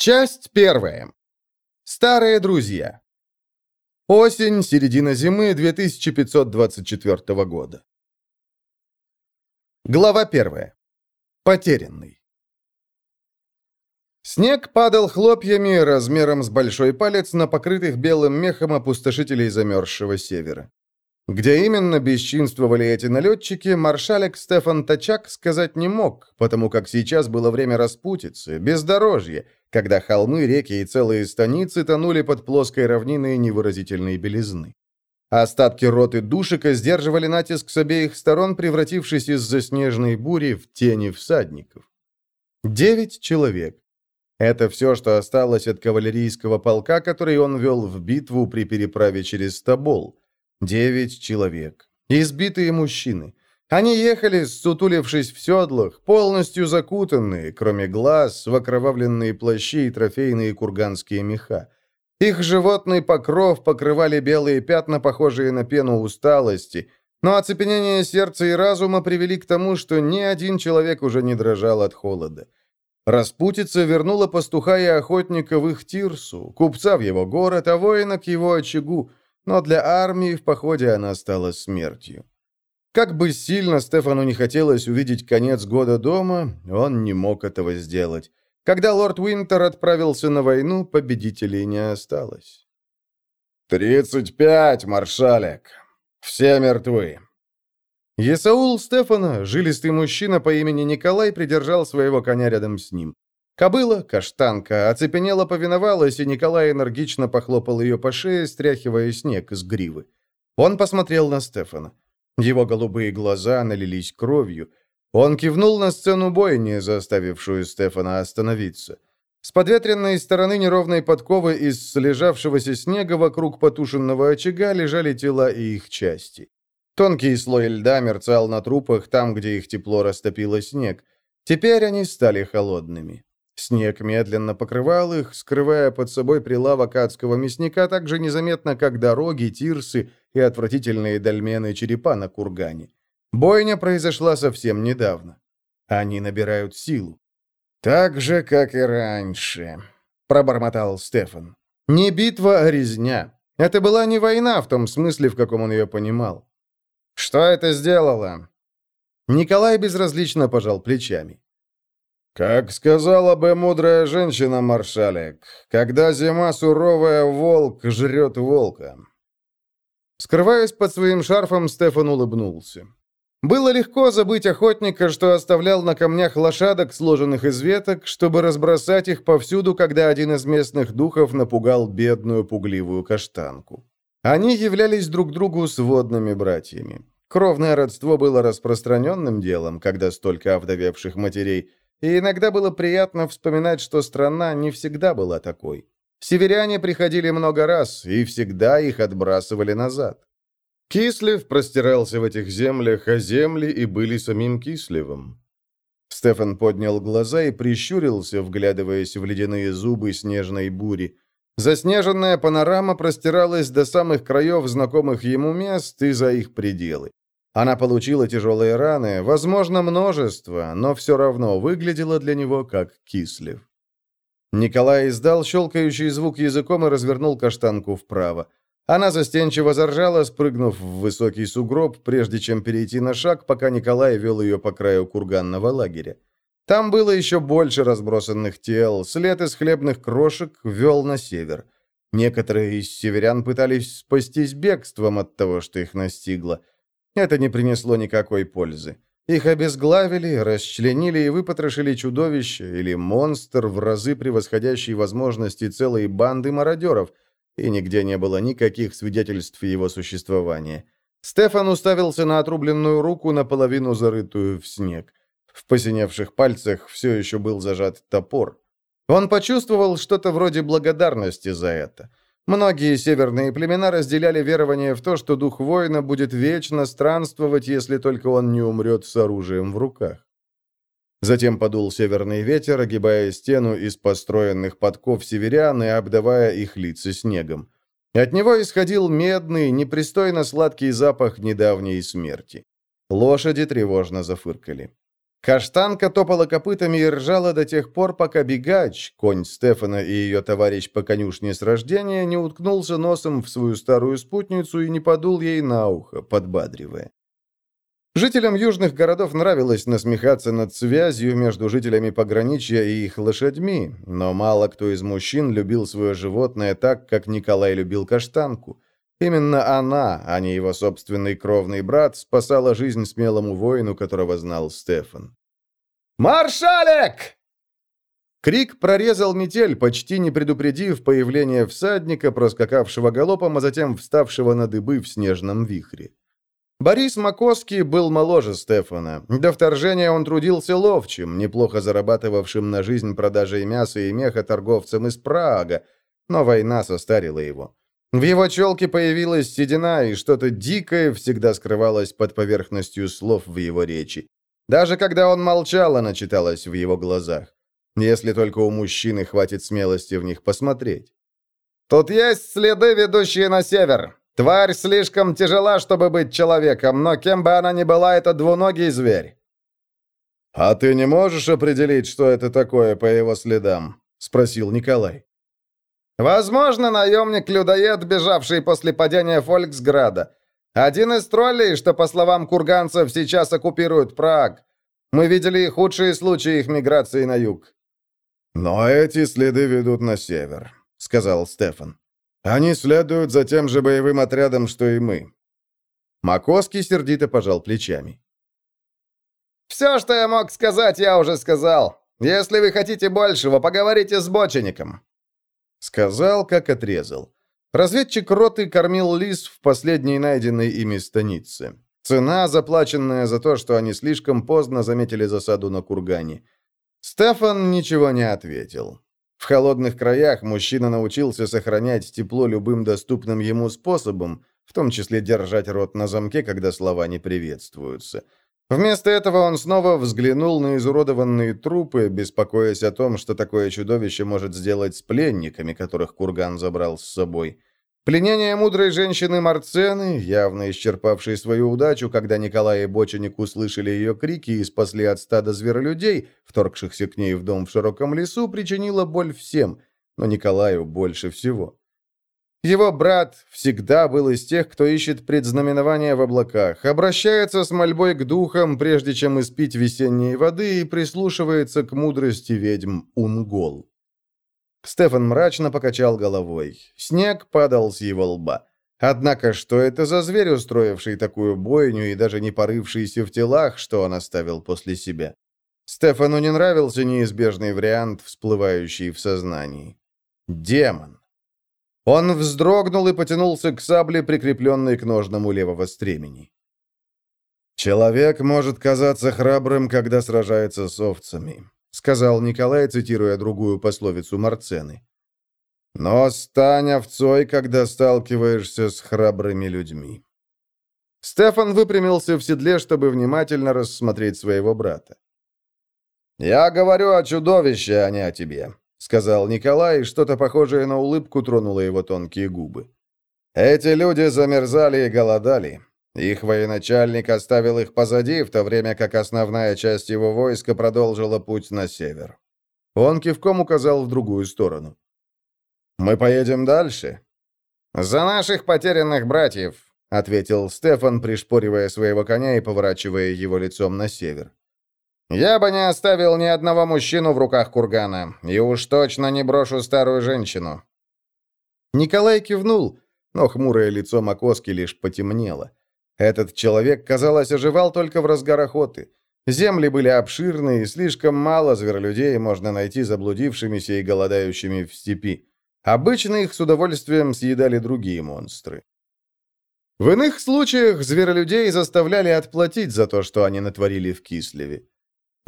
Часть первая. Старые друзья. Осень, середина зимы 2524 года. Глава первая. Потерянный. Снег падал хлопьями размером с большой палец на покрытых белым мехом опустошителей замерзшего севера. Где именно бесчинствовали эти налетчики, маршалек Стефан Тачак сказать не мог, потому как сейчас было время распутицы, бездорожье, когда холмы, реки и целые станицы тонули под плоской равниной невыразительной белизны. Остатки роты душика сдерживали натиск с обеих сторон, превратившись из заснеженной бури в тени всадников. Девять человек. Это все, что осталось от кавалерийского полка, который он вел в битву при переправе через Тобол. Девять человек. Избитые мужчины. Они ехали, сутулившись в седлах, полностью закутанные, кроме глаз, в окровавленные плащи и трофейные курганские меха. Их животный покров покрывали белые пятна, похожие на пену усталости, но оцепенение сердца и разума привели к тому, что ни один человек уже не дрожал от холода. Распутица вернула пастуха и охотника в их Тирсу, купца в его город, а воина к его очагу, но для армии в походе она стала смертью. Как бы сильно Стефану не хотелось увидеть конец года дома, он не мог этого сделать. Когда лорд Уинтер отправился на войну, победителей не осталось. «Тридцать пять, маршалек! Все мертвы!» Есаул Стефана, жилистый мужчина по имени Николай, придержал своего коня рядом с ним. Кобыла, каштанка, оцепенела повиновалась, и Николай энергично похлопал ее по шее, стряхивая снег с гривы. Он посмотрел на Стефана. Его голубые глаза налились кровью. Он кивнул на сцену бойни, заставившую Стефана остановиться. С подветренной стороны неровной подковы из слежавшегося снега вокруг потушенного очага лежали тела и их части. Тонкий слой льда мерцал на трупах там, где их тепло растопило снег. Теперь они стали холодными. Снег медленно покрывал их, скрывая под собой прилавок адского мясника так же незаметно, как дороги, тирсы и отвратительные дольмены черепа на кургане. Бойня произошла совсем недавно. Они набирают силу. «Так же, как и раньше», — пробормотал Стефан. «Не битва, а резня. Это была не война в том смысле, в каком он ее понимал». «Что это сделало?» Николай безразлично пожал плечами. Как сказала бы мудрая женщина, маршалек, когда зима суровая, волк жрет волка. Скрываясь под своим шарфом, Стефан улыбнулся. Было легко забыть охотника, что оставлял на камнях лошадок, сложенных из веток, чтобы разбросать их повсюду, когда один из местных духов напугал бедную пугливую каштанку. Они являлись друг другу сводными братьями. Кровное родство было распространенным делом, когда столько овдовевших матерей – и иногда было приятно вспоминать, что страна не всегда была такой. Северяне приходили много раз, и всегда их отбрасывали назад. Кислев простирался в этих землях, а земли и были самим Кислевым. Стефан поднял глаза и прищурился, вглядываясь в ледяные зубы снежной бури. Заснеженная панорама простиралась до самых краев знакомых ему мест и за их пределы. Она получила тяжелые раны, возможно, множество, но все равно выглядела для него как кислив. Николай издал щелкающий звук языком и развернул каштанку вправо. Она застенчиво заржала, спрыгнув в высокий сугроб, прежде чем перейти на шаг, пока Николай вел ее по краю курганного лагеря. Там было еще больше разбросанных тел, след из хлебных крошек вел на север. Некоторые из северян пытались спастись бегством от того, что их настигло – это не принесло никакой пользы. Их обезглавили, расчленили и выпотрошили чудовище или монстр в разы превосходящий возможности целой банды мародеров, и нигде не было никаких свидетельств его существования. Стефан уставился на отрубленную руку, наполовину зарытую в снег. В посиневших пальцах все еще был зажат топор. Он почувствовал что-то вроде благодарности за это. Многие северные племена разделяли верование в то, что дух воина будет вечно странствовать, если только он не умрет с оружием в руках. Затем подул северный ветер, огибая стену из построенных подков северян и обдавая их лица снегом. От него исходил медный, непристойно сладкий запах недавней смерти. Лошади тревожно зафыркали. Каштанка топала копытами и ржала до тех пор, пока бегач, конь Стефана и ее товарищ по конюшне с рождения, не уткнулся носом в свою старую спутницу и не подул ей на ухо, подбадривая. Жителям южных городов нравилось насмехаться над связью между жителями пограничья и их лошадьми, но мало кто из мужчин любил свое животное так, как Николай любил каштанку. Именно она, а не его собственный кровный брат, спасала жизнь смелому воину, которого знал Стефан. «Маршалек!» Крик прорезал метель, почти не предупредив появление всадника, проскакавшего галопом, а затем вставшего на дыбы в снежном вихре. Борис Макоский был моложе Стефана. До вторжения он трудился ловчим, неплохо зарабатывавшим на жизнь продажей мяса и меха торговцем из Прага, но война состарила его. В его челке появилась седина, и что-то дикое всегда скрывалось под поверхностью слов в его речи. Даже когда он молчал, она читалась в его глазах. Если только у мужчины хватит смелости в них посмотреть. «Тут есть следы, ведущие на север. Тварь слишком тяжела, чтобы быть человеком, но кем бы она ни была, это двуногий зверь». «А ты не можешь определить, что это такое по его следам?» — спросил Николай. «Возможно, наемник-людоед, бежавший после падения Фольксграда. Один из троллей, что, по словам курганцев, сейчас оккупирует Праг. Мы видели худшие случаи их миграции на юг». «Но эти следы ведут на север», — сказал Стефан. Они следуют за тем же боевым отрядом, что и мы». Макоский сердито пожал плечами. «Все, что я мог сказать, я уже сказал. Если вы хотите большего, поговорите с бочеником». Сказал, как отрезал. Разведчик роты кормил лис в последней найденной ими станице. Цена, заплаченная за то, что они слишком поздно заметили засаду на кургане. Стефан ничего не ответил. В холодных краях мужчина научился сохранять тепло любым доступным ему способом, в том числе держать рот на замке, когда слова не приветствуются. Вместо этого он снова взглянул на изуродованные трупы, беспокоясь о том, что такое чудовище может сделать с пленниками, которых Курган забрал с собой. Пленение мудрой женщины Марцены, явно исчерпавшей свою удачу, когда Николай и Боченик услышали ее крики и спасли от стада зверолюдей, вторгшихся к ней в дом в широком лесу, причинило боль всем, но Николаю больше всего. Его брат всегда был из тех, кто ищет предзнаменования в облаках, обращается с мольбой к духам, прежде чем испить весенней воды, и прислушивается к мудрости ведьм Унгол. Стефан мрачно покачал головой. Снег падал с его лба. Однако, что это за зверь, устроивший такую бойню и даже не порывшийся в телах, что он оставил после себя? Стефану не нравился неизбежный вариант, всплывающий в сознании. Демон. Он вздрогнул и потянулся к сабле, прикрепленной к ножному левого стремени. «Человек может казаться храбрым, когда сражается с овцами сказал Николай, цитируя другую пословицу Марцены. «Но стань овцой, когда сталкиваешься с храбрыми людьми». Стефан выпрямился в седле, чтобы внимательно рассмотреть своего брата. «Я говорю о чудовище, а не о тебе», — сказал Николай, и что-то похожее на улыбку тронуло его тонкие губы. «Эти люди замерзали и голодали. Их военачальник оставил их позади, в то время как основная часть его войска продолжила путь на север. Он кивком указал в другую сторону. «Мы поедем дальше?» «За наших потерянных братьев», — ответил Стефан, пришпоривая своего коня и поворачивая его лицом на север. «Я бы не оставил ни одного мужчину в руках кургана, и уж точно не брошу старую женщину». Николай кивнул, но хмурое лицо Макоски лишь потемнело. Этот человек, казалось, оживал только в разгар охоты. Земли были обширны, и слишком мало зверолюдей можно найти заблудившимися и голодающими в степи. Обычно их с удовольствием съедали другие монстры. В иных случаях зверолюдей заставляли отплатить за то, что они натворили в Кислеве.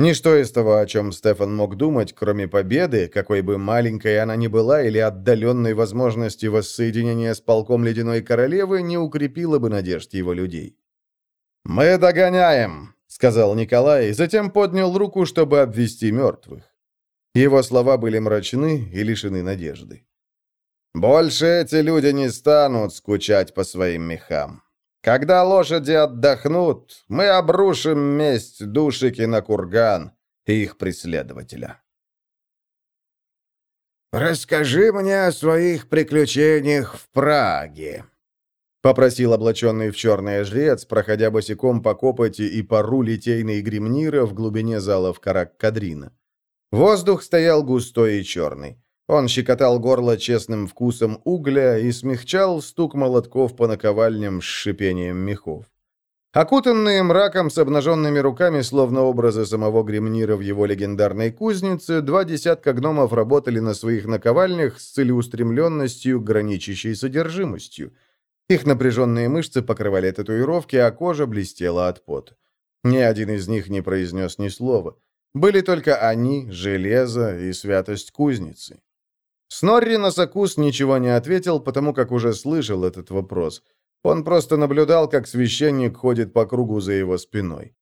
Ничто из того, о чем Стефан мог думать, кроме победы, какой бы маленькой она ни была, или отдаленной возможности воссоединения с полком Ледяной Королевы, не укрепило бы надежд его людей. «Мы догоняем», — сказал Николай, и затем поднял руку, чтобы обвести мертвых. Его слова были мрачны и лишены надежды. «Больше эти люди не станут скучать по своим мехам. Когда лошади отдохнут, мы обрушим месть душики на курган и их преследователя. «Расскажи мне о своих приключениях в Праге», — попросил облаченный в черное жрец, проходя босиком по копоти и пару литейной гремнира в глубине зала в Карак-Кадрина. Воздух стоял густой и черный. Он щекотал горло честным вкусом угля и смягчал стук молотков по наковальням с шипением мехов. Окутанные мраком с обнаженными руками, словно образы самого Гремнира в его легендарной кузнице, два десятка гномов работали на своих наковальнях с целеустремленностью, граничащей содержимостью. Их напряженные мышцы покрывали татуировки, а кожа блестела от пота. Ни один из них не произнес ни слова. Были только они, железо и святость кузницы. Снорри Носокус ничего не ответил, потому как уже слышал этот вопрос – он просто наблюдал, как священник ходит по кругу за его спиной.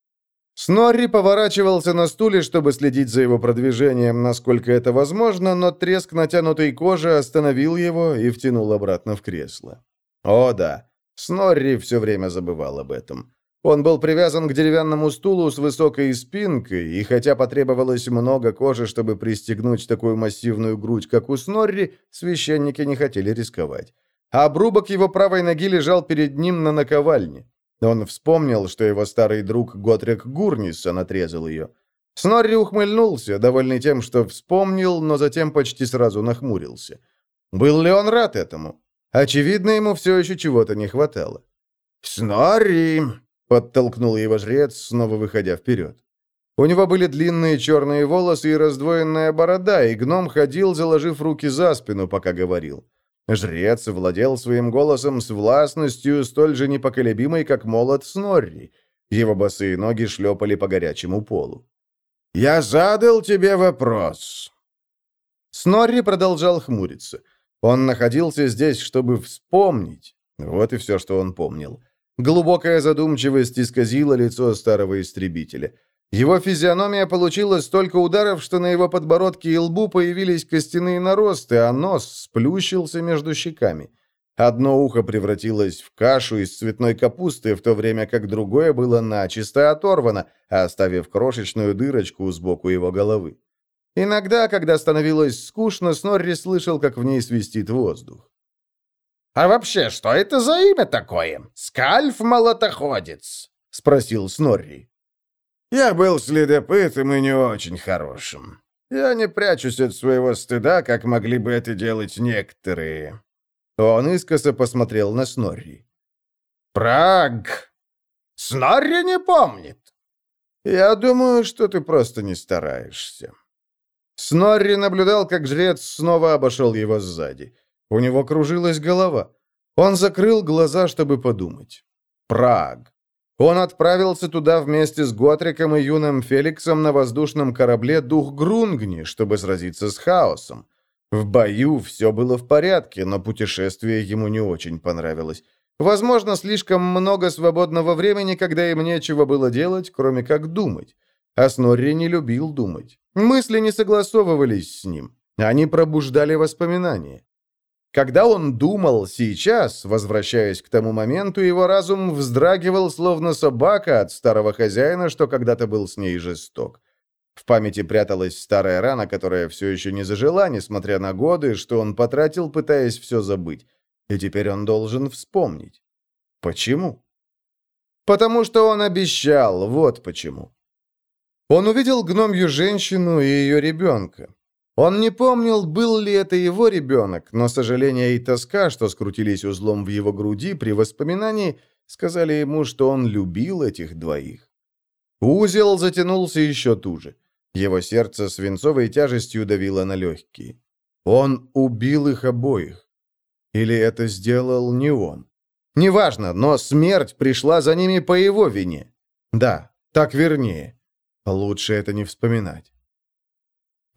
Снорри поворачивался на стуле, чтобы следить за его продвижением, насколько это возможно, но треск натянутой кожи остановил его и втянул обратно в кресло. О да, Снорри все время забывал об этом. Он был привязан к деревянному стулу с высокой спинкой, и хотя потребовалось много кожи, чтобы пристегнуть такую массивную грудь, как у Снорри, священники не хотели рисковать а обрубок его правой ноги лежал перед ним на наковальне. Он вспомнил, что его старый друг Готрик Гурнисон отрезал ее. Снорри ухмыльнулся, довольный тем, что вспомнил, но затем почти сразу нахмурился. Был ли он рад этому? Очевидно, ему все еще чего-то не хватало. «Снорри!» — подтолкнул его жрец, снова выходя вперед. У него были длинные черные волосы и раздвоенная борода, и гном ходил, заложив руки за спину, пока говорил. Жрец владел своим голосом с властностью, столь же непоколебимой, как молот Снорри. Его босые ноги шлепали по горячему полу. «Я задал тебе вопрос». Снорри продолжал хмуриться. Он находился здесь, чтобы вспомнить. Вот и все, что он помнил. Глубокая задумчивость исказила лицо старого истребителя. Его физиономия получила столько ударов, что на его подбородке и лбу появились костяные наросты, а нос сплющился между щеками. Одно ухо превратилось в кашу из цветной капусты, в то время как другое было начисто оторвано, оставив крошечную дырочку сбоку его головы. Иногда, когда становилось скучно, Снорри слышал, как в ней свистит воздух. «А вообще, что это за имя такое? Скальф-молотоходец?» — спросил Снорри. Я был следопытом и не очень хорошим. Я не прячусь от своего стыда, как могли бы это делать некоторые». Он искоса посмотрел на Снорри. «Праг! Снорри не помнит!» «Я думаю, что ты просто не стараешься». Снорри наблюдал, как жрец снова обошел его сзади. У него кружилась голова. Он закрыл глаза, чтобы подумать. Праг. Он отправился туда вместе с Готриком и юным Феликсом на воздушном корабле «Дух Грунгни», чтобы сразиться с хаосом. В бою все было в порядке, но путешествие ему не очень понравилось. Возможно, слишком много свободного времени, когда им нечего было делать, кроме как думать. А Снорри не любил думать. Мысли не согласовывались с ним. Они пробуждали воспоминания. Когда он думал сейчас, возвращаясь к тому моменту, его разум вздрагивал, словно собака от старого хозяина, что когда-то был с ней жесток. В памяти пряталась старая рана, которая все еще не зажила, несмотря на годы, что он потратил, пытаясь все забыть. И теперь он должен вспомнить. Почему? Потому что он обещал, вот почему. Он увидел гномью женщину и ее ребенка. Он не помнил, был ли это его ребенок, но сожаление и тоска, что скрутились узлом в его груди при воспоминании, сказали ему, что он любил этих двоих. Узел затянулся еще туже. Его сердце свинцовой тяжестью давило на легкие. Он убил их обоих. Или это сделал не он? Неважно, но смерть пришла за ними по его вине. Да, так вернее. Лучше это не вспоминать.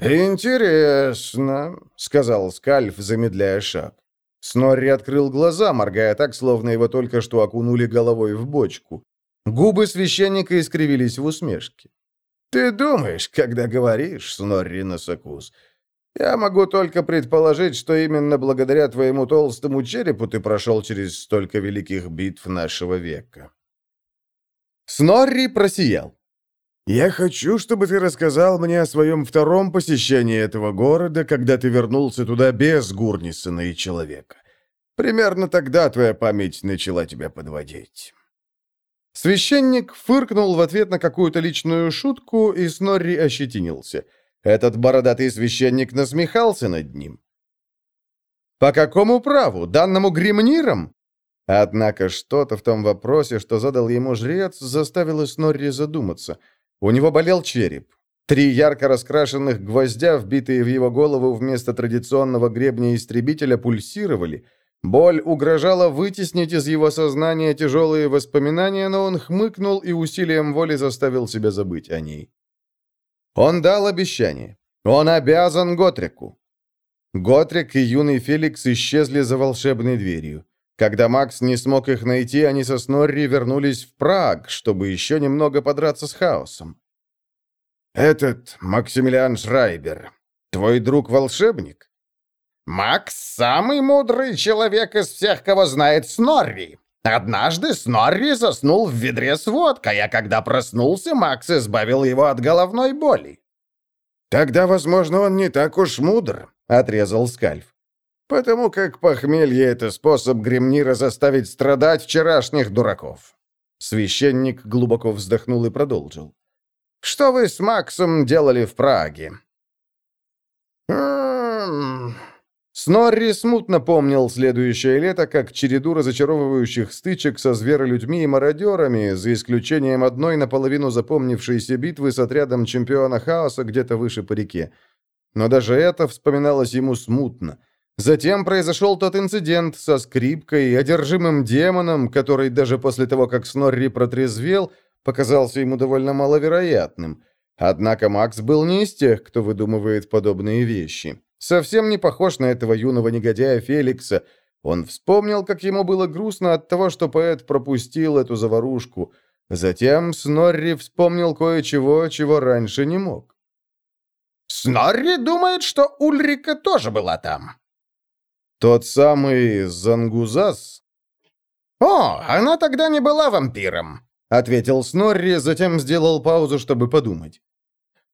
«Интересно», — сказал Скальф, замедляя шаг. Снорри открыл глаза, моргая так, словно его только что окунули головой в бочку. Губы священника искривились в усмешке. «Ты думаешь, когда говоришь, Снорри Носокус, Я могу только предположить, что именно благодаря твоему толстому черепу ты прошел через столько великих битв нашего века». Снорри просиял. «Я хочу, чтобы ты рассказал мне о своем втором посещении этого города, когда ты вернулся туда без Гурнисона и человека. Примерно тогда твоя память начала тебя подводить». Священник фыркнул в ответ на какую-то личную шутку, и Снорри ощетинился. Этот бородатый священник насмехался над ним. «По какому праву? Данному гремнирам?» Однако что-то в том вопросе, что задал ему жрец, заставило Снорри задуматься – у него болел череп. Три ярко раскрашенных гвоздя, вбитые в его голову вместо традиционного гребня истребителя, пульсировали. Боль угрожала вытеснить из его сознания тяжелые воспоминания, но он хмыкнул и усилием воли заставил себя забыть о ней. Он дал обещание. Он обязан Готрику. Готрик и юный Феликс исчезли за волшебной дверью. Когда Макс не смог их найти, они со Снорри вернулись в Праг, чтобы еще немного подраться с хаосом. «Этот Максимилиан Шрайбер, твой друг-волшебник?» «Макс — самый мудрый человек из всех, кого знает Снорри. Однажды Снорри заснул в ведре с водкой, а когда проснулся, Макс избавил его от головной боли». «Тогда, возможно, он не так уж мудр», — отрезал Скальф потому как похмелье — это способ Гремнира заставить страдать вчерашних дураков». Священник глубоко вздохнул и продолжил. «Что вы с Максом делали в Праге?» Снорри смутно помнил следующее лето как череду разочаровывающих стычек со зверолюдьми и мародерами, за исключением одной наполовину запомнившейся битвы с отрядом чемпиона хаоса где-то выше по реке. Но даже это вспоминалось ему смутно — Затем произошел тот инцидент со скрипкой и одержимым демоном, который даже после того, как Снорри протрезвел, показался ему довольно маловероятным. Однако Макс был не из тех, кто выдумывает подобные вещи. Совсем не похож на этого юного негодяя Феликса. Он вспомнил, как ему было грустно от того, что поэт пропустил эту заварушку. Затем Снорри вспомнил кое-чего, чего раньше не мог. «Снорри думает, что Ульрика тоже была там», «Тот самый Зангузас?» «О, она тогда не была вампиром», — ответил Снорри, затем сделал паузу, чтобы подумать.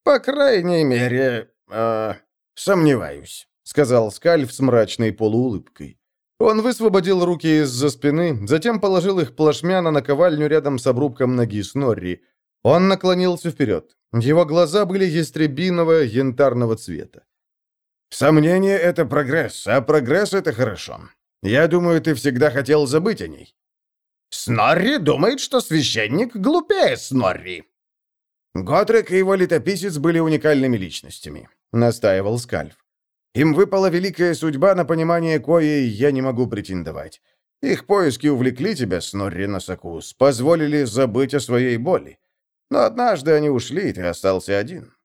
«По крайней мере, э, сомневаюсь», — сказал Скальф с мрачной полуулыбкой. Он высвободил руки из-за спины, затем положил их плашмя на наковальню рядом с обрубком ноги Снорри. Он наклонился вперед. Его глаза были ястребиного янтарного цвета. Сомнение — это прогресс, а прогресс — это хорошо. Я думаю, ты всегда хотел забыть о ней». «Снорри думает, что священник глупее Снорри». Готрек и его летописец были уникальными личностями, — настаивал Скальф. Им выпала великая судьба, на понимание коей я не могу претендовать. Их поиски увлекли тебя, Снорри Носокус, позволили забыть о своей боли. Но однажды они ушли, и ты остался один.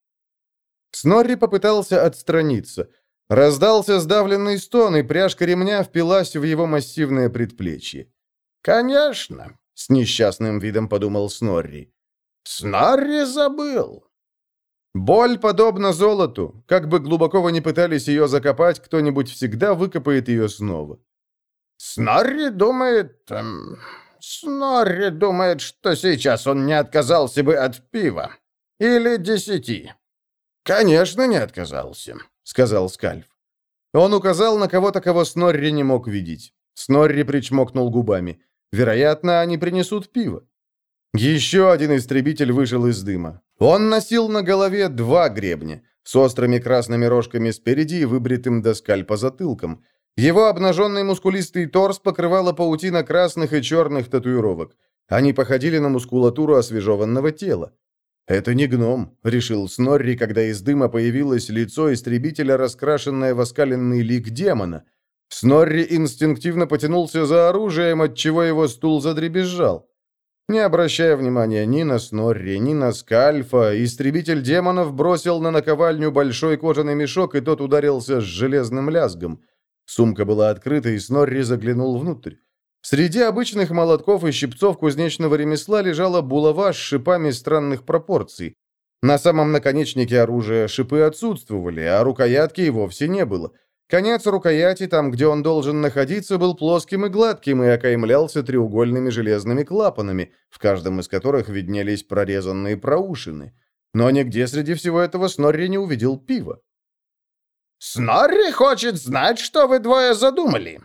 Снорри попытался отстраниться. Раздался сдавленный стон, и пряжка ремня впилась в его массивное предплечье. «Конечно», — с несчастным видом подумал Снорри. «Снорри забыл». Боль подобна золоту. Как бы глубоко вы ни пытались ее закопать, кто-нибудь всегда выкопает ее снова. Снорри думает... Эм, Снорри думает, что сейчас он не отказался бы от пива. Или десяти. «Конечно, не отказался», — сказал Скальф. Он указал на кого-то, кого Снорри не мог видеть. Снорри причмокнул губами. Вероятно, они принесут пиво. Еще один истребитель вышел из дыма. Он носил на голове два гребня, с острыми красными рожками спереди и выбритым до скальпа затылком. Его обнаженный мускулистый торс покрывала паутина красных и черных татуировок. Они походили на мускулатуру освежеванного тела. «Это не гном», — решил Снорри, когда из дыма появилось лицо истребителя, раскрашенное в оскаленный лик демона. Снорри инстинктивно потянулся за оружием, отчего его стул задребезжал. Не обращая внимания ни на Снорри, ни на Скальфа, истребитель демонов бросил на наковальню большой кожаный мешок, и тот ударился с железным лязгом. Сумка была открыта, и Снорри заглянул внутрь. Среди обычных молотков и щипцов кузнечного ремесла лежала булава с шипами странных пропорций. На самом наконечнике оружия шипы отсутствовали, а рукоятки и вовсе не было. Конец рукояти, там, где он должен находиться, был плоским и гладким и окаймлялся треугольными железными клапанами, в каждом из которых виднелись прорезанные проушины. Но нигде среди всего этого Снорри не увидел пива. «Снорри хочет знать, что вы двое задумали!»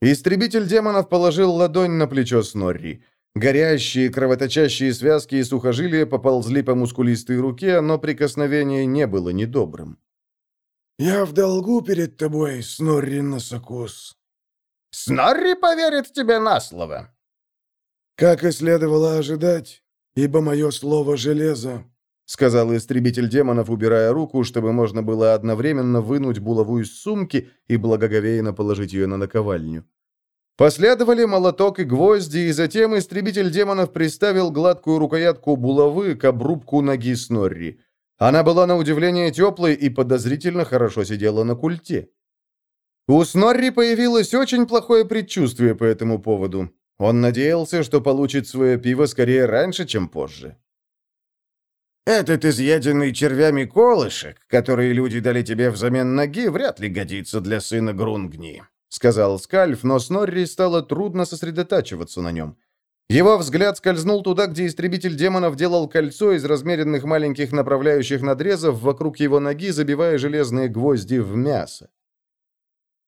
Истребитель демонов положил ладонь на плечо Снорри. Горящие, кровоточащие связки и сухожилия поползли по мускулистой руке, но прикосновение не было недобрым. «Я в долгу перед тобой, Снорри Носокус». «Снорри поверит тебе на слово». «Как и следовало ожидать, ибо мое слово железо», — сказал истребитель демонов, убирая руку, чтобы можно было одновременно вынуть булаву из сумки и благоговейно положить ее на наковальню. Последовали молоток и гвозди, и затем истребитель демонов приставил гладкую рукоятку булавы к обрубку ноги Снорри. Она была на удивление теплой и подозрительно хорошо сидела на культе. У Снорри появилось очень плохое предчувствие по этому поводу. Он надеялся, что получит свое пиво скорее раньше, чем позже. «Этот изъеденный червями колышек, который люди дали тебе взамен ноги, вряд ли годится для сына Грунгни», — сказал Скальф, но Снорри стало трудно сосредотачиваться на нем. Его взгляд скользнул туда, где истребитель демонов делал кольцо из размеренных маленьких направляющих надрезов вокруг его ноги, забивая железные гвозди в мясо.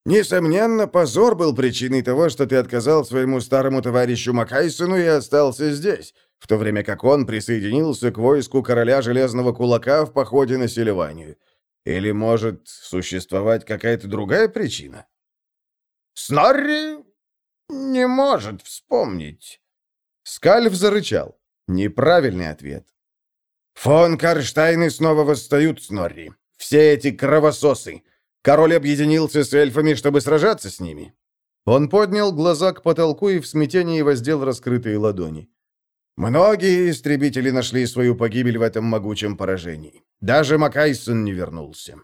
«Несомненно, позор был причиной того, что ты отказал своему старому товарищу Макайсону и остался здесь, в то время как он присоединился к войску короля Железного Кулака в походе на Селиванию. Или, может, существовать какая-то другая причина?» Снорри не может вспомнить. Скальф зарычал. Неправильный ответ. Фон Карштайны снова восстают, Снорри. Все эти кровососы. Король объединился с эльфами, чтобы сражаться с ними. Он поднял глаза к потолку и в смятении воздел раскрытые ладони. Многие истребители нашли свою погибель в этом могучем поражении. Даже Макайсон не вернулся.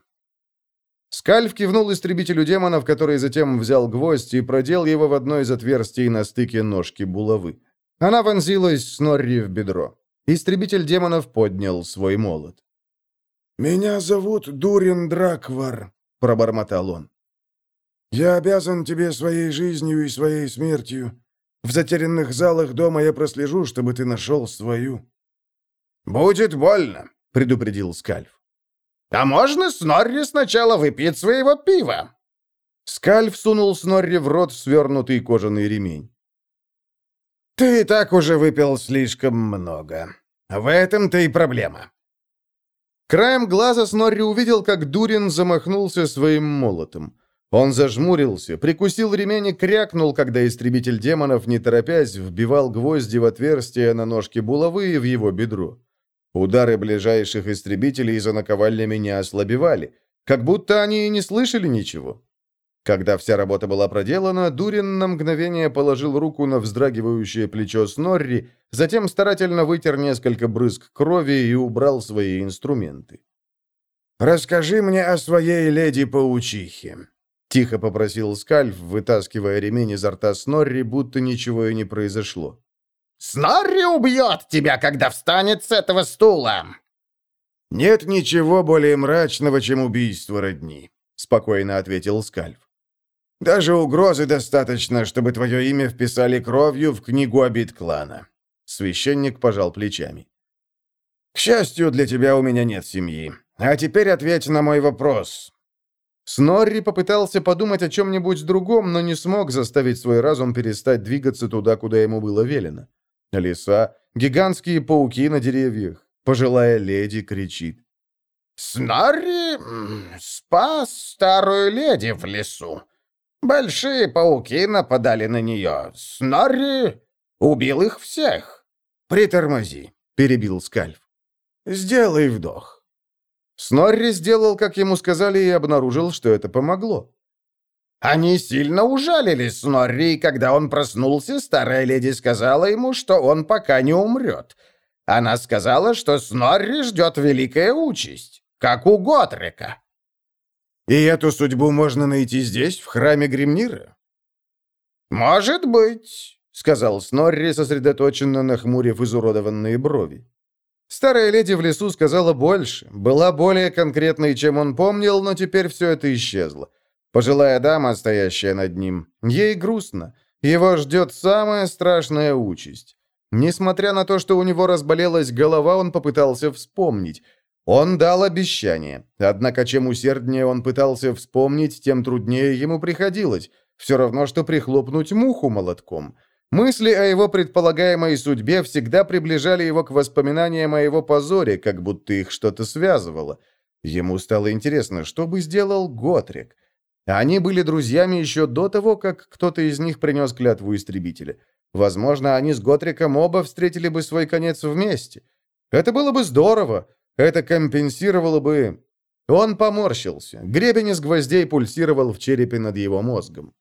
Скальф кивнул истребителю демонов, который затем взял гвоздь и продел его в одно из отверстий на стыке ножки булавы. Она вонзилась Снорри в бедро. Истребитель демонов поднял свой молот. «Меня зовут Дурин Драквар», — пробормотал он. «Я обязан тебе своей жизнью и своей смертью. В затерянных залах дома я прослежу, чтобы ты нашел свою». «Будет больно», — предупредил Скальф. «А можно Снорри сначала выпьет своего пива?» Скальф сунул Снорри в рот свернутый кожаный ремень. «Ты и так уже выпил слишком много. В этом-то и проблема». Краем глаза Снорри увидел, как Дурин замахнулся своим молотом. Он зажмурился, прикусил ремень и крякнул, когда истребитель демонов, не торопясь, вбивал гвозди в отверстие на ножке булавы и в его бедро. Удары ближайших истребителей за наковальнями не ослабевали, как будто они и не слышали ничего. Когда вся работа была проделана, Дурин на мгновение положил руку на вздрагивающее плечо Снорри, затем старательно вытер несколько брызг крови и убрал свои инструменты. «Расскажи мне о своей леди-паучихе», — тихо попросил Скальф, вытаскивая ремень изо рта Снорри, будто ничего и не произошло. Снорри убьет тебя, когда встанет с этого стула!» «Нет ничего более мрачного, чем убийство родни», — спокойно ответил Скальф. «Даже угрозы достаточно, чтобы твое имя вписали кровью в книгу обид клана». Священник пожал плечами. «К счастью, для тебя у меня нет семьи. А теперь ответь на мой вопрос». Снорри попытался подумать о чем-нибудь другом, но не смог заставить свой разум перестать двигаться туда, куда ему было велено. Леса, гигантские пауки на деревьях. Пожилая леди кричит. «Снорри спас старую леди в лесу. Большие пауки нападали на нее. Снорри убил их всех». «Притормози», — перебил Скальф. «Сделай вдох». Снорри сделал, как ему сказали, и обнаружил, что это помогло. Они сильно ужалились Снорри, и когда он проснулся, старая леди сказала ему, что он пока не умрет. Она сказала, что Снорри ждет великая участь, как у Готрека. «И эту судьбу можно найти здесь, в храме Гримнира?» «Может быть», — сказал Снорри, сосредоточенно нахмурив изуродованные брови. Старая леди в лесу сказала больше, была более конкретной, чем он помнил, но теперь все это исчезло. Пожилая дама, стоящая над ним, ей грустно. Его ждет самая страшная участь. Несмотря на то, что у него разболелась голова, он попытался вспомнить. Он дал обещание. Однако, чем усерднее он пытался вспомнить, тем труднее ему приходилось. Все равно, что прихлопнуть муху молотком. Мысли о его предполагаемой судьбе всегда приближали его к воспоминаниям о его позоре, как будто их что-то связывало. Ему стало интересно, что бы сделал Готрик. Они были друзьями еще до того, как кто-то из них принес клятву истребителя. Возможно, они с Готриком оба встретили бы свой конец вместе. Это было бы здорово. Это компенсировало бы... Он поморщился. Гребень из гвоздей пульсировал в черепе над его мозгом.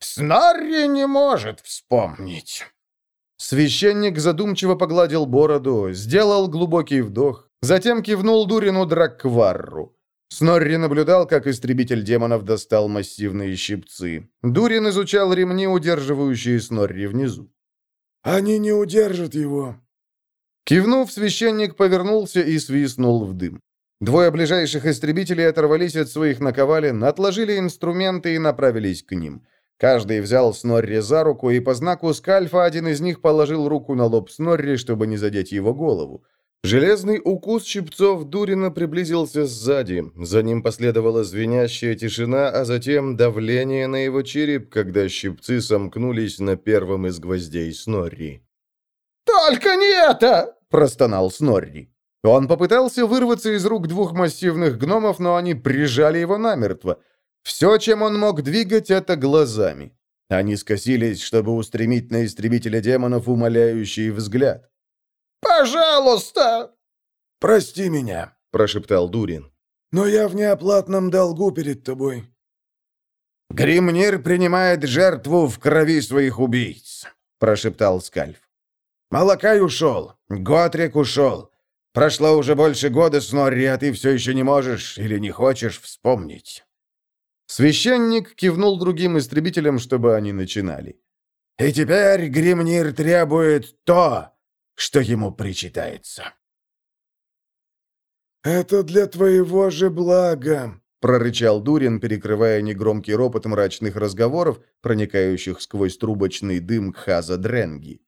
«Снорри не может вспомнить». Священник задумчиво погладил бороду, сделал глубокий вдох, затем кивнул Дурину Драккварру. Снорри наблюдал, как истребитель демонов достал массивные щипцы. Дурин изучал ремни, удерживающие Снорри внизу. «Они не удержат его». Кивнув, священник повернулся и свистнул в дым. Двое ближайших истребителей оторвались от своих наковален, отложили инструменты и направились к ним. Каждый взял Снорри за руку, и по знаку скальфа один из них положил руку на лоб Снорри, чтобы не задеть его голову. Железный укус щипцов Дурина приблизился сзади. За ним последовала звенящая тишина, а затем давление на его череп, когда щипцы сомкнулись на первом из гвоздей Снорри. «Только не это!» – простонал Снорри. Он попытался вырваться из рук двух массивных гномов, но они прижали его намертво. Все, чем он мог двигать, это глазами. Они скосились, чтобы устремить на истребителя демонов умоляющий взгляд. «Пожалуйста!» «Прости меня», — прошептал Дурин. «Но я в неоплатном долгу перед тобой». «Гримнир принимает жертву в крови своих убийц», — прошептал Скальф. «Малакай ушел, Готрик ушел. Прошло уже больше года, Снорри, а ты все еще не можешь или не хочешь вспомнить». Священник кивнул другим истребителям, чтобы они начинали. «И теперь Гримнир требует то, что ему причитается». «Это для твоего же блага», — прорычал Дурин, перекрывая негромкий ропот мрачных разговоров, проникающих сквозь трубочный дым Хаза Дренги.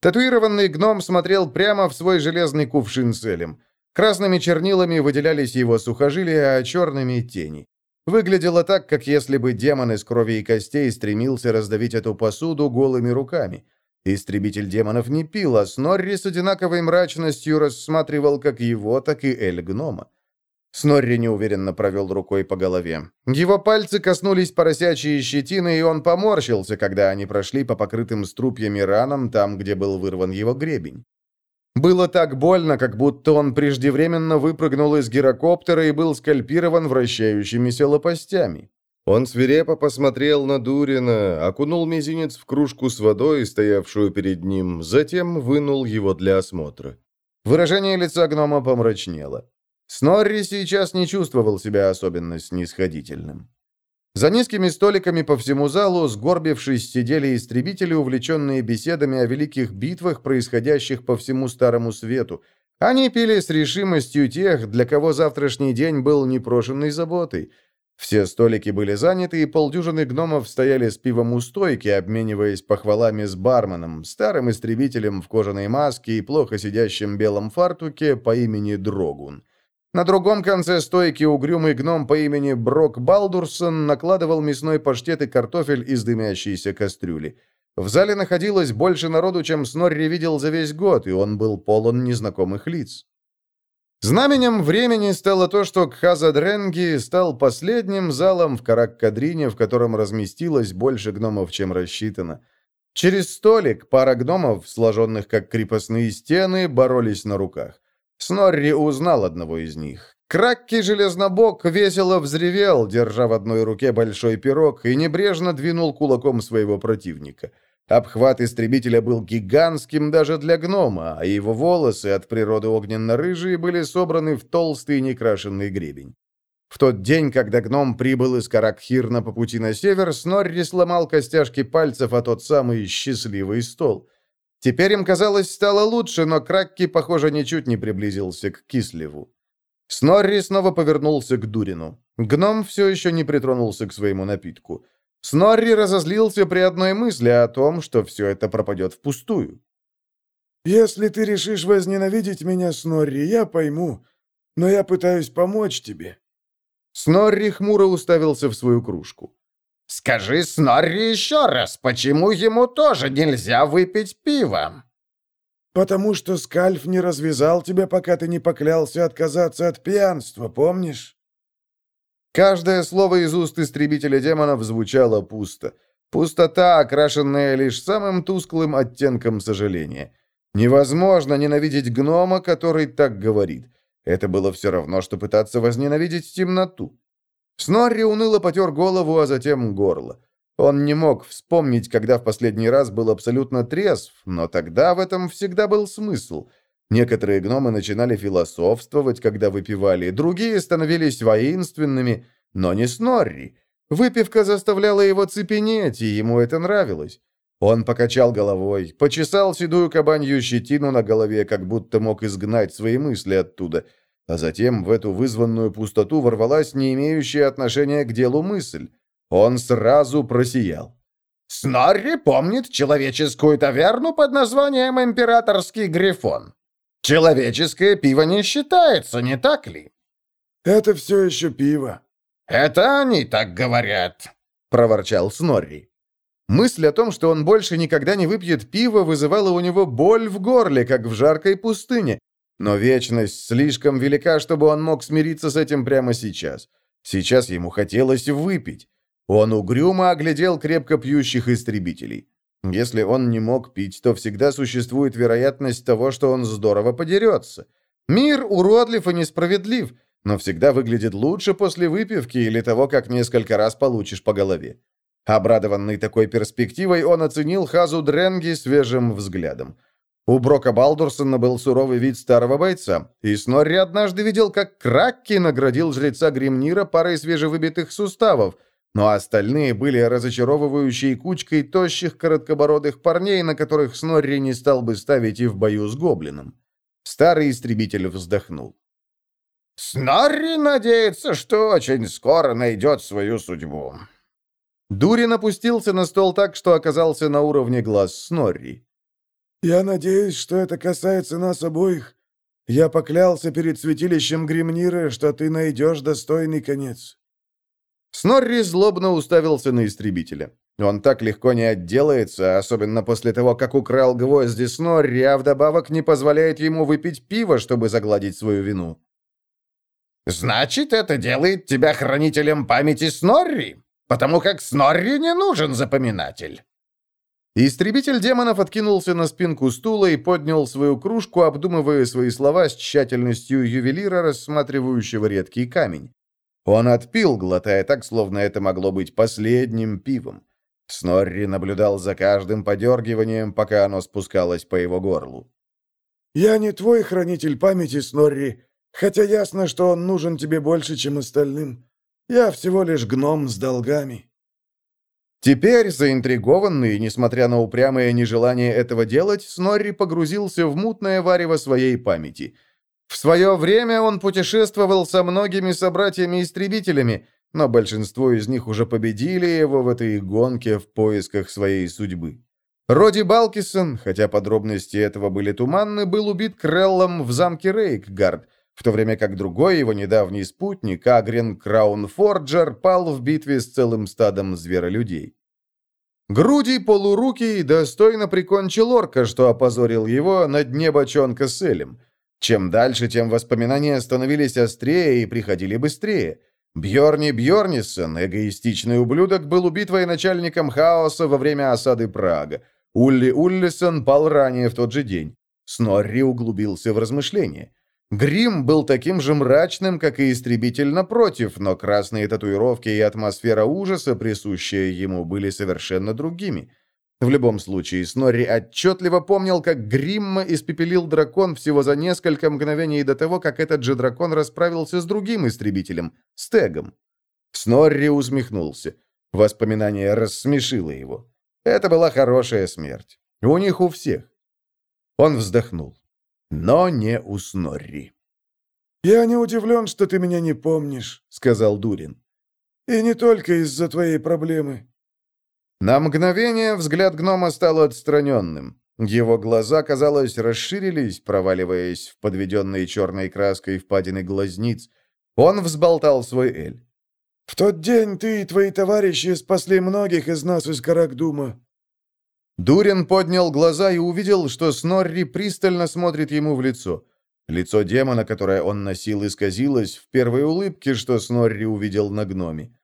Татуированный гном смотрел прямо в свой железный кувшин с элем. Красными чернилами выделялись его сухожилия, а черными — тени. Выглядело так, как если бы демон из крови и костей стремился раздавить эту посуду голыми руками — Истребитель демонов не пил, а Снорри с одинаковой мрачностью рассматривал как его, так и Эль-гнома. Снорри неуверенно провел рукой по голове. Его пальцы коснулись поросячьей щетины, и он поморщился, когда они прошли по покрытым струпьями ранам там, где был вырван его гребень. Было так больно, как будто он преждевременно выпрыгнул из гирокоптера и был скальпирован вращающимися лопастями. Он свирепо посмотрел на Дурина, окунул мизинец в кружку с водой, стоявшую перед ним, затем вынул его для осмотра. Выражение лица гнома помрачнело. Снорри сейчас не чувствовал себя особенно снисходительным. За низкими столиками по всему залу, сгорбившись, сидели истребители, увлеченные беседами о великих битвах, происходящих по всему Старому Свету. Они пили с решимостью тех, для кого завтрашний день был непрошенной заботой – все столики были заняты, и полдюжины гномов стояли с пивом у стойки, обмениваясь похвалами с барменом, старым истребителем в кожаной маске и плохо сидящем белом фартуке по имени Дрогун. На другом конце стойки угрюмый гном по имени Брок Балдурсон накладывал мясной паштет и картофель из дымящейся кастрюли. В зале находилось больше народу, чем Снорри видел за весь год, и он был полон незнакомых лиц. Знаменем времени стало то, что Кхазадренги стал последним залом в Карак-Кадрине, в котором разместилось больше гномов, чем рассчитано. Через столик пара гномов, сложенных как крепостные стены, боролись на руках. Снорри узнал одного из них. Кракки Железнобок весело взревел, держа в одной руке большой пирог, и небрежно двинул кулаком своего противника – Обхват истребителя был гигантским даже для гнома, а его волосы, от природы огненно-рыжие, были собраны в толстый некрашенный гребень. В тот день, когда гном прибыл из Каракхирна по пути на север, Снорри сломал костяшки пальцев о тот самый счастливый стол. Теперь им, казалось, стало лучше, но Кракки, похоже, ничуть не приблизился к Кислеву. Снорри снова повернулся к Дурину. Гном все еще не притронулся к своему напитку. Снорри разозлился при одной мысли о том, что все это пропадет впустую. «Если ты решишь возненавидеть меня, Снорри, я пойму, но я пытаюсь помочь тебе». Снорри хмуро уставился в свою кружку. «Скажи Снорри еще раз, почему ему тоже нельзя выпить пиво?» «Потому что Скальф не развязал тебя, пока ты не поклялся отказаться от пьянства, помнишь?» Каждое слово из уст истребителя демонов звучало пусто. Пустота, окрашенная лишь самым тусклым оттенком сожаления. Невозможно ненавидеть гнома, который так говорит. Это было все равно, что пытаться возненавидеть темноту. Снорри уныло потер голову, а затем горло. Он не мог вспомнить, когда в последний раз был абсолютно трезв, но тогда в этом всегда был смысл. Некоторые гномы начинали философствовать, когда выпивали, другие становились воинственными, но не Снорри. Выпивка заставляла его цепенеть, и ему это нравилось. Он покачал головой, почесал седую кабанью щетину на голове, как будто мог изгнать свои мысли оттуда, а затем в эту вызванную пустоту ворвалась не имеющая отношения к делу мысль. Он сразу просиял. «Снорри помнит человеческую таверну под названием «Императорский Грифон». Человеческое пиво не считается, не так ли?» «Это все еще пиво». «Это они так говорят», — проворчал Снорри. Мысль о том, что он больше никогда не выпьет пиво, вызывала у него боль в горле, как в жаркой пустыне. Но вечность слишком велика, чтобы он мог смириться с этим прямо сейчас. Сейчас ему хотелось выпить. Он угрюмо оглядел крепко пьющих истребителей. Если он не мог пить, то всегда существует вероятность того, что он здорово подерется. Мир уродлив и несправедлив, но всегда выглядит лучше после выпивки или того, как несколько раз получишь по голове. Обрадованный такой перспективой, он оценил Хазу Дренги свежим взглядом. У Брока Балдурсона был суровый вид старого бойца, и Снорри однажды видел, как Кракки наградил жреца Гримнира парой свежевыбитых суставов, но остальные были разочаровывающей кучкой тощих короткобородых парней, на которых Снорри не стал бы ставить и в бою с гоблином. Старый истребитель вздохнул. «Снорри надеется, что очень скоро найдет свою судьбу. Дурин опустился на стол так, что оказался на уровне глаз Снорри. «Я надеюсь, что это касается нас обоих. Я поклялся перед святилищем Гримнира, что ты найдешь достойный конец». Снорри злобно уставился на истребителя. Он так легко не отделается, особенно после того, как украл гвозди Снорри, а вдобавок не позволяет ему выпить пиво, чтобы загладить свою вину. «Значит, это делает тебя хранителем памяти Снорри?» потому как Снорри не нужен запоминатель». Истребитель демонов откинулся на спинку стула и поднял свою кружку, обдумывая свои слова с тщательностью ювелира, рассматривающего редкий камень. Он отпил, глотая так, словно это могло быть последним пивом. Снорри наблюдал за каждым подергиванием, пока оно спускалось по его горлу. «Я не твой хранитель памяти, Снорри, хотя ясно, что он нужен тебе больше, чем остальным. Я всего лишь гном с долгами». Теперь, заинтригованный, несмотря на упрямое нежелание этого делать, Снорри погрузился в мутное варево своей памяти. В свое время он путешествовал со многими собратьями-истребителями, но большинство из них уже победили его в этой гонке в поисках своей судьбы. Роди Балкисон, хотя подробности этого были туманны, был убит Креллом в замке Рейкгард, в то время как другой его недавний спутник, Агрин Краунфорджер, пал в битве с целым стадом зверолюдей. Груди полурукий достойно прикончил орка, что опозорил его на дне бочонка с Элем. Чем дальше, тем воспоминания становились острее и приходили быстрее. Бьорни Бьорнисон, эгоистичный ублюдок, был убит военачальником хаоса во время осады Прага. Улли Уллисон пал ранее в тот же день. Снорри углубился в размышления. Грим был таким же мрачным, как и истребитель напротив, но красные татуировки и атмосфера ужаса, присущие ему, были совершенно другими. В любом случае, Снорри отчетливо помнил, как Гримма испепелил дракон всего за несколько мгновений до того, как этот же дракон расправился с другим истребителем, Стегом. Снорри усмехнулся. Воспоминание рассмешило его. Это была хорошая смерть. У них у всех. Он вздохнул. Но не у Снорри. «Я не удивлен, что ты меня не помнишь», — сказал Дурин. «И не только из-за твоей проблемы». На мгновение взгляд гнома стал отстраненным. Его глаза, казалось, расширились, проваливаясь в подведенные черной краской впадины глазниц. Он взболтал свой эль. «В тот день ты и твои товарищи спасли многих из нас из Каракдума». Дурин поднял глаза и увидел, что Снорри пристально смотрит ему в лицо. Лицо демона, которое он носил, исказилось в первой улыбке, что Снорри увидел на гноме.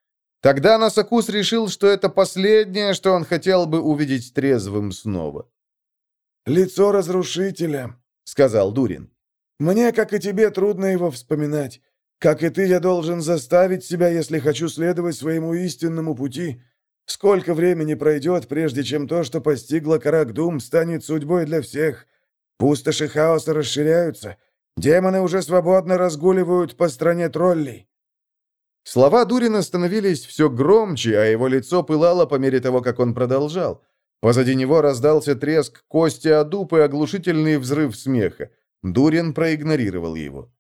Тогда Насакус решил, что это последнее, что он хотел бы увидеть трезвым снова. «Лицо разрушителя», — сказал Дурин. «Мне, как и тебе, трудно его вспоминать. Как и ты, я должен заставить себя, если хочу следовать своему истинному пути. Сколько времени пройдет, прежде чем то, что постигло Каракдум, станет судьбой для всех? Пустоши хаоса расширяются, Демоны уже свободно разгуливают по стране троллей». Слова Дурина становились все громче, а его лицо пылало по мере того, как он продолжал. Позади него раздался треск кости о дуб и оглушительный взрыв смеха. Дурин проигнорировал его.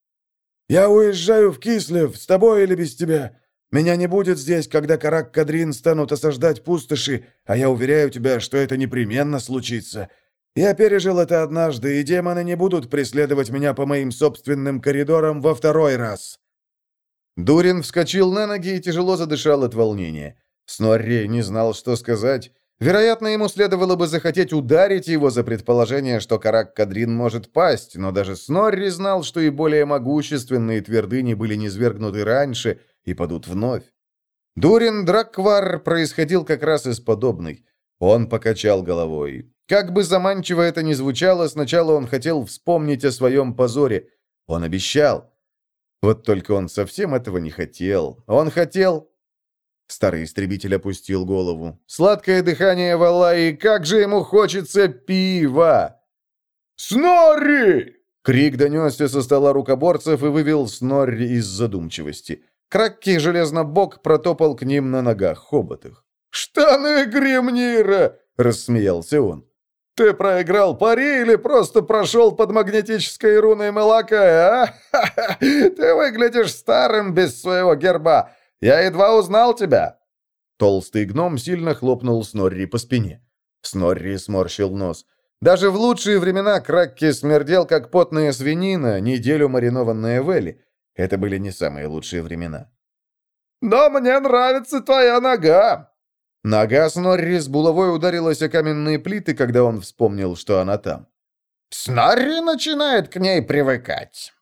«Я уезжаю в Кислев, с тобой или без тебя. Меня не будет здесь, когда Карак-Кадрин станут осаждать пустоши, а я уверяю тебя, что это непременно случится. Я пережил это однажды, и демоны не будут преследовать меня по моим собственным коридорам во второй раз». Дурин вскочил на ноги и тяжело задышал от волнения. Снорри не знал, что сказать. Вероятно, ему следовало бы захотеть ударить его за предположение, что Карак Кадрин может пасть, но даже Снорри знал, что и более могущественные твердыни были низвергнуты раньше и падут вновь. Дурин Драквар происходил как раз из подобной. Он покачал головой. Как бы заманчиво это ни звучало, сначала он хотел вспомнить о своем позоре. Он обещал. Вот только он совсем этого не хотел. Он хотел... Старый истребитель опустил голову. Сладкое дыхание вала, и как же ему хочется пива! «Снорри!» Крик донесся со стола рукоборцев и вывел Снорри из задумчивости. Краккий железнобок протопал к ним на ногах хоботах. «Штаны Гремнира!» — рассмеялся он. «Ты проиграл пари или просто прошел под магнетической руной Малакая, а? Ха -ха. Ты выглядишь старым без своего герба. Я едва узнал тебя!» Толстый гном сильно хлопнул Снорри по спине. Снорри сморщил нос. Даже в лучшие времена Кракки смердел, как потная свинина, неделю маринованная в Элли. Это были не самые лучшие времена. «Но мне нравится твоя нога!» Нога Снорри с булавой ударилась о каменные плиты, когда он вспомнил, что она там. «Снорри начинает к ней привыкать».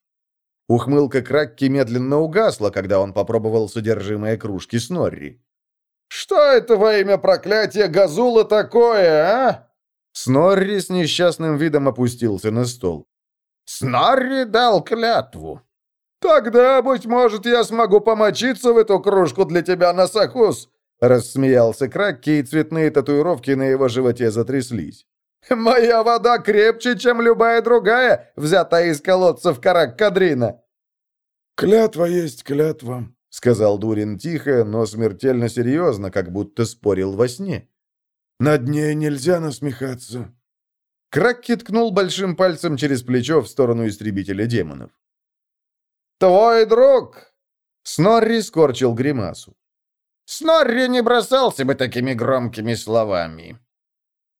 Ухмылка Кракки медленно угасла, когда он попробовал содержимое кружки Снорри. «Что это во имя проклятия Газула такое, а?» Снорри с несчастным видом опустился на стол. «Снорри дал клятву». «Тогда, быть может, я смогу помочиться в эту кружку для тебя, Насахус. Рассмеялся Кракки, и цветные татуировки на его животе затряслись. «Моя вода крепче, чем любая другая, взятая из колодцев Карак-Кадрина!» «Клятва есть клятва», — сказал Дурин тихо, но смертельно серьезно, как будто спорил во сне. «Над ней нельзя насмехаться». Кракки ткнул большим пальцем через плечо в сторону истребителя демонов. «Твой друг!» Снорри скорчил гримасу. Снорри не бросался бы такими громкими словами.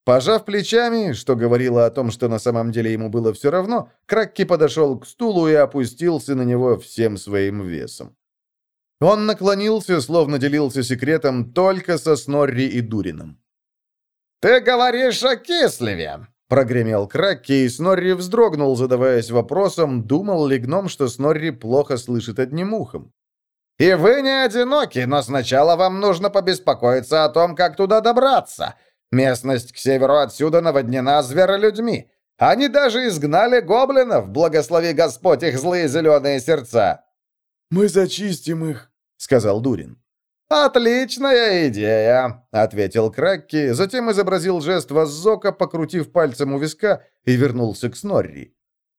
Пожав плечами, что говорило о том, что на самом деле ему было все равно, Кракки подошел к стулу и опустился на него всем своим весом. Он наклонился, словно делился секретом только со Снорри и Дурином. «Ты говоришь о Кислеве!» Прогремел Кракки, и Снорри вздрогнул, задаваясь вопросом, думал ли гном, что Снорри плохо слышит одним ухом. И вы не одиноки, но сначала вам нужно побеспокоиться о том, как туда добраться. Местность к северу отсюда наводнена зверолюдьми. Они даже изгнали гоблинов, благослови Господь их злые зеленые сердца». «Мы зачистим их», — сказал Дурин. «Отличная идея», — ответил Кракки, затем изобразил жест воззока, покрутив пальцем у виска, и вернулся к Снорри.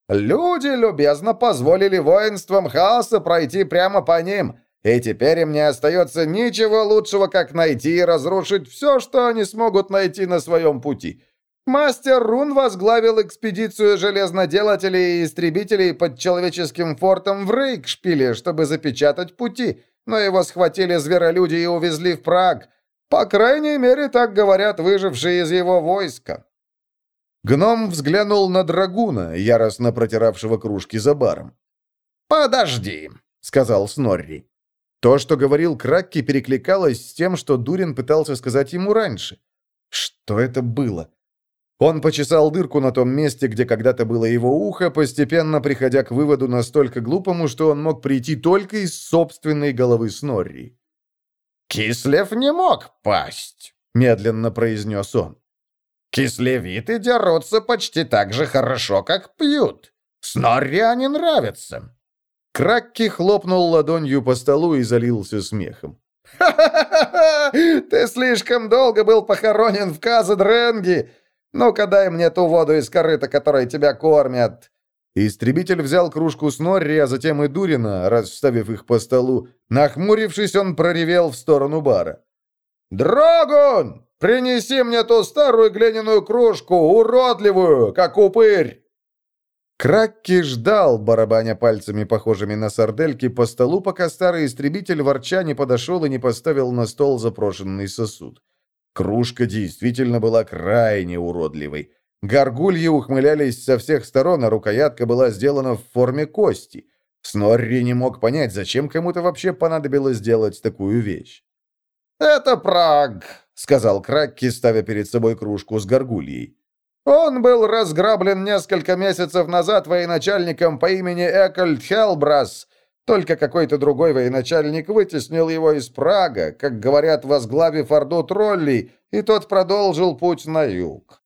«Люди любезно позволили воинствам хаоса пройти прямо по ним, и теперь им не остается ничего лучшего, как найти и разрушить все, что они смогут найти на своем пути. Мастер Рун возглавил экспедицию железноделателей и истребителей под человеческим фортом в Рейкшпиле, чтобы запечатать пути, но его схватили зверолюди и увезли в Праг. По крайней мере, так говорят выжившие из его войска». Гном взглянул на Драгуна, яростно протиравшего кружки за баром. «Подожди», — сказал Снорри. То, что говорил Кракки, перекликалось с тем, что Дурин пытался сказать ему раньше. Что это было? Он почесал дырку на том месте, где когда-то было его ухо, постепенно приходя к выводу настолько глупому, что он мог прийти только из собственной головы Снорри. «Кислев не мог пасть», — медленно произнес он. «Кислевиты дерутся почти так же хорошо, как пьют. Снорри они нравятся». Кракки хлопнул ладонью по столу и залился смехом. «Ха-ха-ха! Ты слишком долго был похоронен в Казадренге! Ну-ка дай мне ту воду из корыта, которой тебя кормят!» Истребитель взял кружку с Норри, а затем и Дурина, расставив их по столу. Нахмурившись, он проревел в сторону бара. «Драгон, принеси мне ту старую глиняную кружку, уродливую, как упырь!» Кракки ждал, барабаня пальцами, похожими на сардельки, по столу, пока старый истребитель ворча не подошел и не поставил на стол запрошенный сосуд. Кружка действительно была крайне уродливой. Горгульи ухмылялись со всех сторон, а рукоятка была сделана в форме кости. Снорри не мог понять, зачем кому-то вообще понадобилось сделать такую вещь. «Это Праг», — сказал Кракки, ставя перед собой кружку с горгульей. «Он был разграблен несколько месяцев назад военачальником по имени Экольд Хелбрас, только какой-то другой военачальник вытеснил его из Прага, как говорят, возглавив орду троллей, и тот продолжил путь на юг.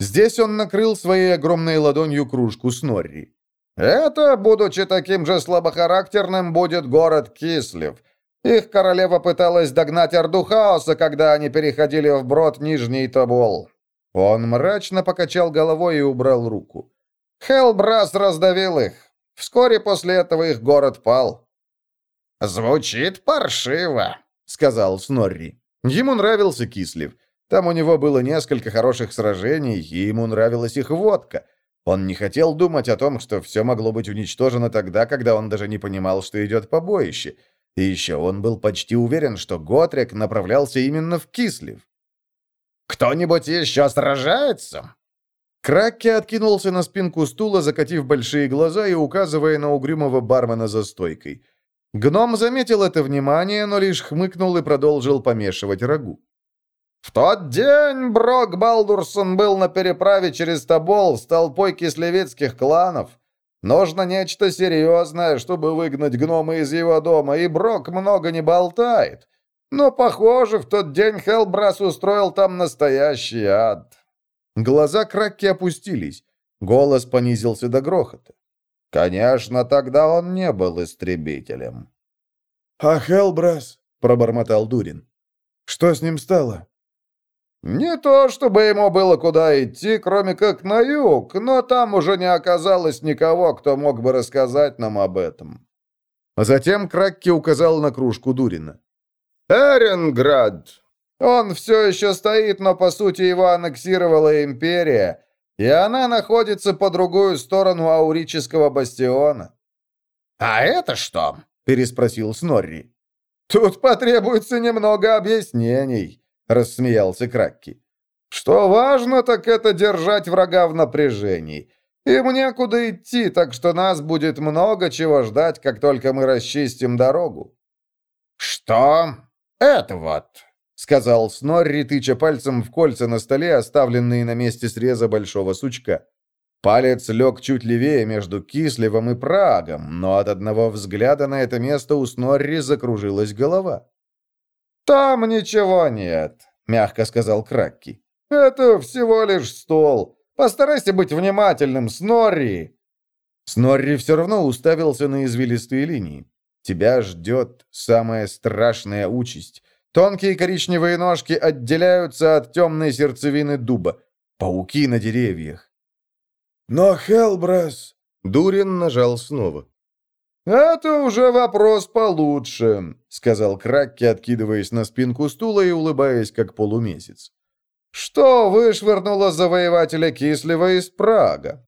Здесь он накрыл своей огромной ладонью кружку Снорри. «Это, будучи таким же слабохарактерным, будет город Кислев. Их королева пыталась догнать Орду Хаоса, когда они переходили вброд Нижний Тобол». Он мрачно покачал головой и убрал руку. Хелбрас раздавил их. Вскоре после этого их город пал. «Звучит паршиво», — сказал Снорри. Ему нравился Кислив. Там у него было несколько хороших сражений, и ему нравилась их водка. Он не хотел думать о том, что все могло быть уничтожено тогда, когда он даже не понимал, что идет побоище. И еще он был почти уверен, что Готрек направлялся именно в Кислив. «Кто-нибудь еще сражается?» Кракки откинулся на спинку стула, закатив большие глаза и указывая на угрюмого бармена за стойкой. Гном заметил это внимание, но лишь хмыкнул и продолжил помешивать рагу. «В тот день Брок Балдурсон был на переправе через Тобол с толпой кислевицких кланов. Нужно нечто серьезное, чтобы выгнать гнома из его дома, и Брок много не болтает. Но, похоже, в тот день Хелбрас устроил там настоящий ад». Глаза Кракки опустились. Голос понизился до грохота. Конечно, тогда он не был истребителем. «А Хелбрас?» — пробормотал Дурин. «Что с ним стало?» «Не то, чтобы ему было куда идти, кроме как на юг, но там уже не оказалось никого, кто мог бы рассказать нам об этом». Затем Кракки указал на кружку Дурина. «Эренград! Он все еще стоит, но по сути его аннексировала империя, и она находится по другую сторону Аурического бастиона». «А это что?» — переспросил Снорри. «Тут потребуется немного объяснений», — рассмеялся Кракки. «Что важно, так это держать врага в напряжении. Им некуда идти, так что нас будет много чего ждать, как только мы расчистим дорогу». «Что? Это вот?» — сказал Снорри, тыча пальцем в кольца на столе, оставленные на месте среза большого сучка. Палец лег чуть левее между Кислевом и Прагом, но от одного взгляда на это место у Снорри закружилась голова. «Там ничего нет», — мягко сказал Кракки. «Это всего лишь стол. Постарайся быть внимательным, Снорри!» Снорри все равно уставился на извилистые линии. «Тебя ждет самая страшная участь. Тонкие коричневые ножки отделяются от темной сердцевины дуба. Пауки на деревьях. «Но Хелбрас...» Дурин нажал снова. «Это уже вопрос получше», — сказал Кракки, откидываясь на спинку стула и улыбаясь, как полумесяц. Что вышвырнуло завоевателя Кислева из Прага?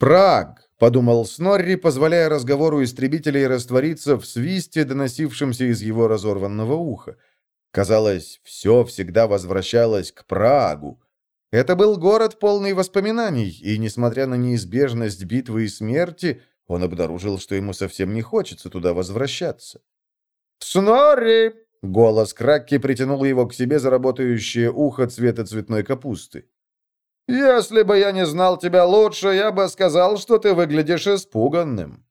Праг, подумал Снорри, позволяя разговору истребителей раствориться в свисте, доносившемся из его разорванного уха. Казалось, все всегда возвращалось к Прагу. Это был город полный воспоминаний, и, несмотря на неизбежность битвы и смерти, он обнаружил, что ему совсем не хочется туда возвращаться. «Снорри!» — голос Кракки притянул его к себе за работающее ухо цвета цветной капусты. «Если бы я не знал тебя лучше, я бы сказал, что ты выглядишь испуганным».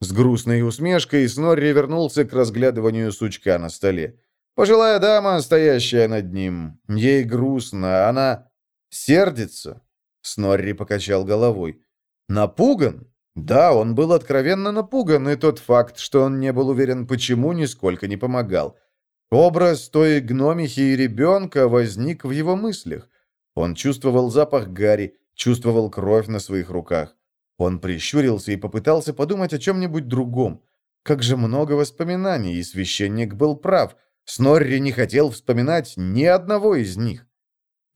С грустной усмешкой Снорри вернулся к разглядыванию сучка на столе. Пожилая дама, стоящая над ним. Ей грустно, она сердится. Снорри покачал головой. Напуган? Да, он был откровенно напуган, и тот факт, что он не был уверен почему, нисколько не помогал. Образ той гномихи и ребенка возник в его мыслях. Он чувствовал запах гари, чувствовал кровь на своих руках. Он прищурился и попытался подумать о чем-нибудь другом. Как же много воспоминаний, и священник был прав. Снорри не хотел вспоминать ни одного из них.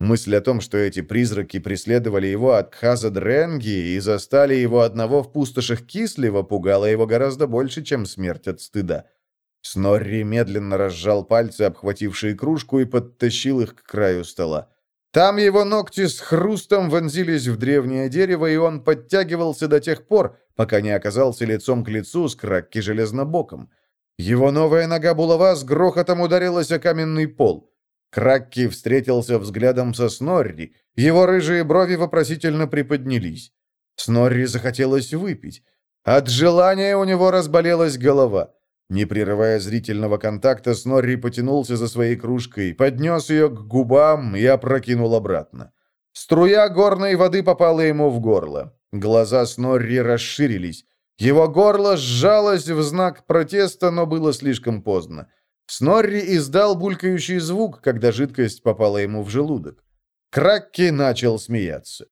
Мысль о том, что эти призраки преследовали его от Кхаза Дренги и застали его одного в пустошах Кислева, пугала его гораздо больше, чем смерть от стыда. Снорри медленно разжал пальцы, обхватившие кружку, и подтащил их к краю стола. Там его ногти с хрустом вонзились в древнее дерево, и он подтягивался до тех пор, пока не оказался лицом к лицу с Кракки железнобоком. Его новая нога булава с грохотом ударилась о каменный пол. Кракки встретился взглядом со Снорри. Его рыжие брови вопросительно приподнялись. Снорри захотелось выпить. От желания у него разболелась голова. Не прерывая зрительного контакта, Снорри потянулся за своей кружкой, поднес ее к губам и опрокинул обратно. Струя горной воды попала ему в горло. Глаза Снорри расширились. Его горло сжалось в знак протеста, но было слишком поздно. Снорри издал булькающий звук, когда жидкость попала ему в желудок. Кракки начал смеяться.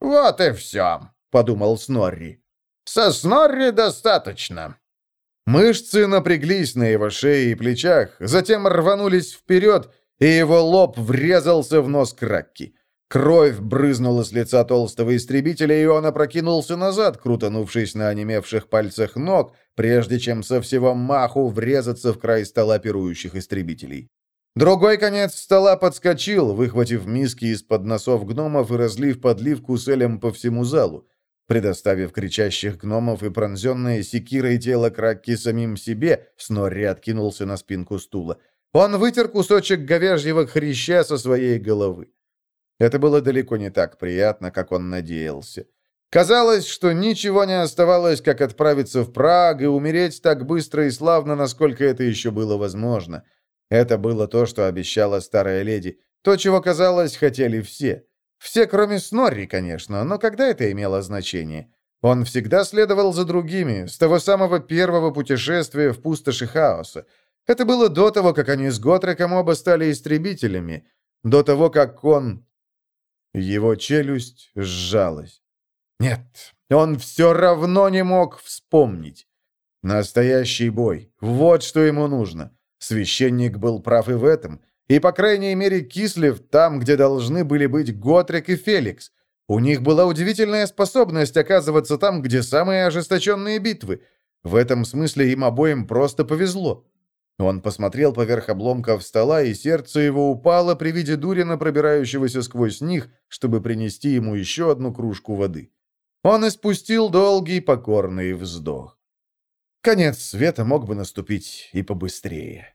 «Вот и все», — подумал Снорри. «Со Снорри достаточно». Мышцы напряглись на его шее и плечах, затем рванулись вперед, и его лоб врезался в нос Кракки. Кровь брызнула с лица толстого истребителя, и он опрокинулся назад, крутанувшись на онемевших пальцах ног, прежде чем со всего маху врезаться в край стола пирующих истребителей. Другой конец стола подскочил, выхватив миски из-под носов гномов и разлив подливку с элем по всему залу. Предоставив кричащих гномов и пронзенное секирой тело Кракки самим себе, Снорри откинулся на спинку стула. Он вытер кусочек говяжьего хряща со своей головы. Это было далеко не так приятно, как он надеялся. Казалось, что ничего не оставалось, как отправиться в Праг и умереть так быстро и славно, насколько это еще было возможно. Это было то, что обещала старая леди, то, чего, казалось, хотели все. Все, кроме Снорри, конечно, но когда это имело значение? Он всегда следовал за другими, с того самого первого путешествия в пустоши хаоса. Это было до того, как они с Готреком оба стали истребителями, до того, как он его челюсть сжалась. Нет, он все равно не мог вспомнить. Настоящий бой. Вот что ему нужно. Священник был прав и в этом. И, по крайней мере, Кислев там, где должны были быть Готрик и Феликс. У них была удивительная способность оказываться там, где самые ожесточенные битвы. В этом смысле им обоим просто повезло. Он посмотрел поверх обломков стола, и сердце его упало при виде Дурина, пробирающегося сквозь них, чтобы принести ему еще одну кружку воды. Он испустил долгий покорный вздох. Конец света мог бы наступить и побыстрее.